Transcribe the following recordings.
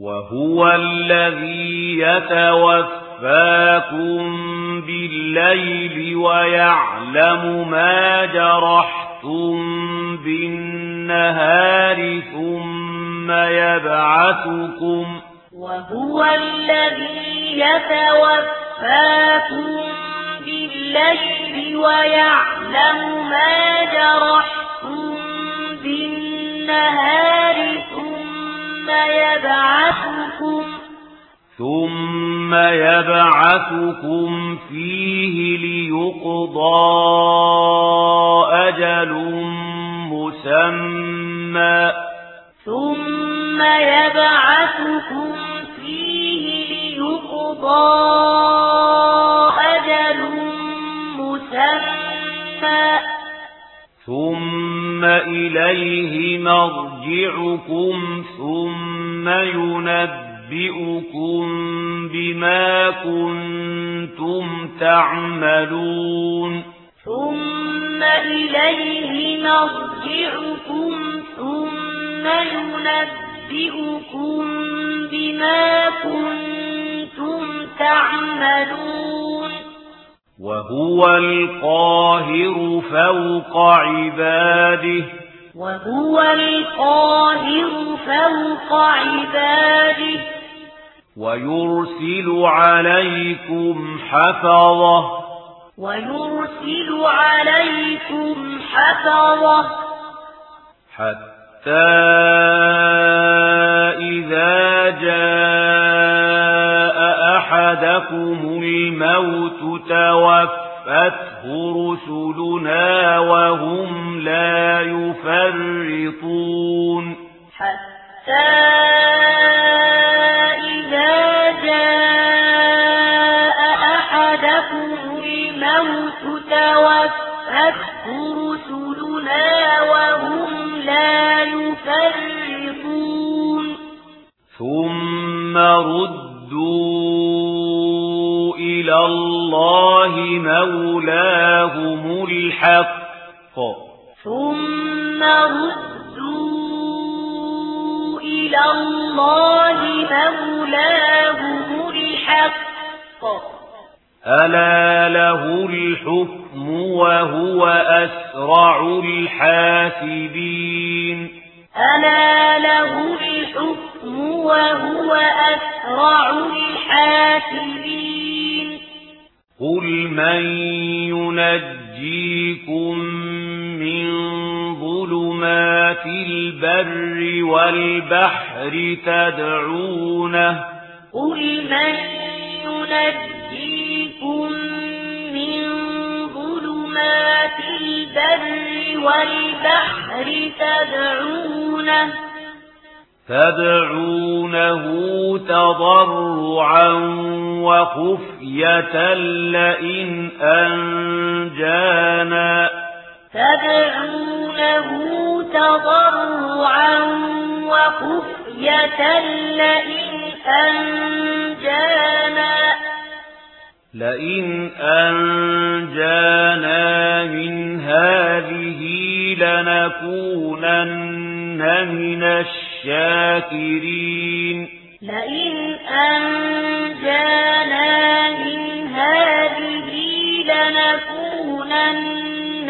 وهو الذي يتوفاكم بالليل ويعلم ما جرحتم بالنهار ثم يبعثكم وهو الذي يتوفاكم بالليل ويعلم ما جرحتم بالنهار ثم يبعثكم يَبْعَثُكُمْ ثُمَّ يَبْعَثُكُمْ فِيهِ لِيُقْضَى أَجَلٌ مُّسَمًّى ثُمَّ يَبْعَثُكُمْ فِيهِ لِيُقْضَى أَجَلٌ مُّسَمًّى ثُمَّ ثم إليه مرجعكم ثم ينبئكم بما كنتم تعملون. ثم إليه مرجعكم ثم ينبئكم بما كنتم تعملون. وهو القاهر فوق عباده. وهو القاهر فوق عباده. ويرسل عليكم حفظة. ويرسل عليكم حفظة. حتى حتى إذا جاء أحدكم الموت توفته رسلنا وهم لا يفرقون ثم ردوا إلى الله مولاهم الحق. ثم ردوا الله مولاه الحق. ألا له الحكم وهو أسرع الحاسبين ألا له الحكم وهو أسرع الحاسبين البر والبحر تدعونه قل من ينجيكم من ظلمات البر والبحر تدعونه تدعونه تضرعا وخفية لئن أنجانا تدعونه تضرعا وخفية لئن أنجانا. لئن أنجانا من هذه لنكونن من الشاكرين. لئن أنجانا من هذه لنكونن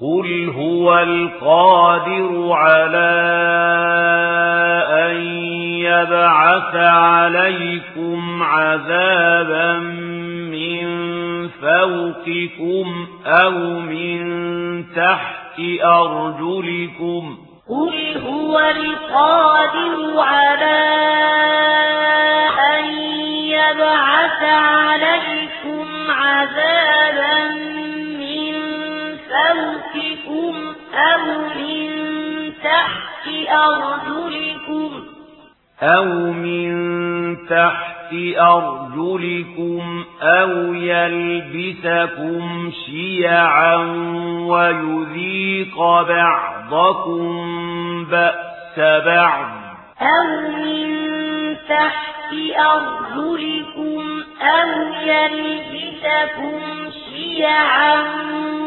قل هو القادر على أن يبعث عليكم عذابا من فوقكم أو من تحت أرجلكم قل هو القادر على أن يبعث عليكم عذابا أرجلكم. أو من تحت أرجلكم أو يلبسكم شيعا ويذيق بعضكم بأس بعض. أو من تحت أرجلكم أو يلبسكم شيعا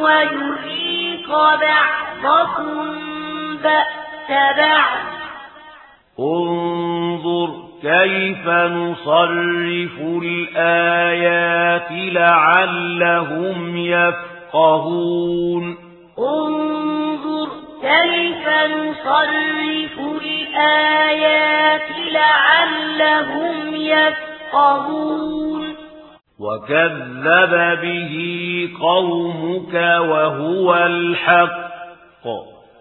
ويذيق بعضكم بأس اتبعت انظر كيف نصرف الآيات لعلهم يفقهون. انظر كيف نصرف الآيات لعلهم يفقهون. وكذب به قومك وهو الحق.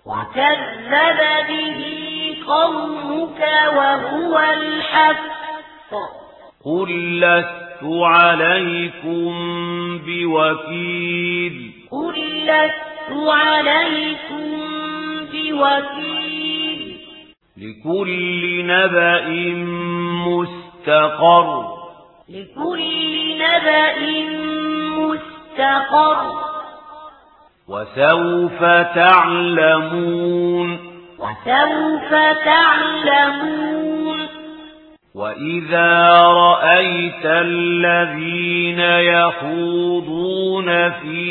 وكذب به قومك وهو الحق. قل لست عليكم بوكيل. قل لست عليكم بوكيل. لكل نبأ مستقر. لكل نبأ مستقر. وسوف تعلمون. وسوف تعلمون. وَإِذَا رَأَيْتَ الَّذِينَ يَخُوضُونَ فِي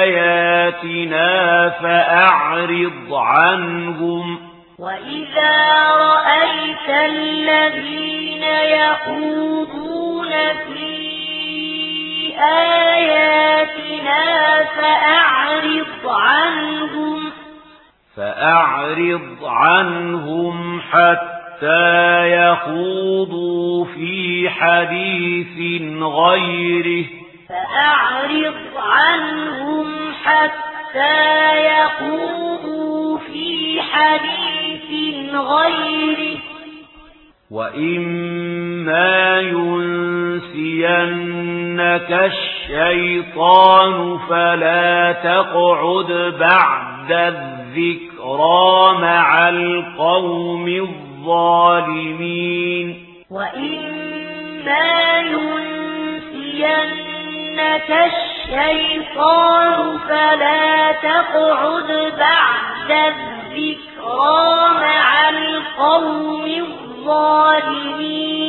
آيَاتِنَا فَأَعْرِضْ عَنْهُمْ. وَإِذَا رَأَيْتَ الَّذِينَ يَخُوضُونَ فِي عنهم فأعرض عنهم حتى يخوضوا في حديث غيره. فأعرض عنهم حتى يخوضوا في حديث غيره. وإما ينسينك الشيء الشيطان فلا تقعد بعد الذكرى مع القوم الظالمين. وإما ينسينك الشيطان فلا تقعد بعد الذكرى مع القوم الظالمين.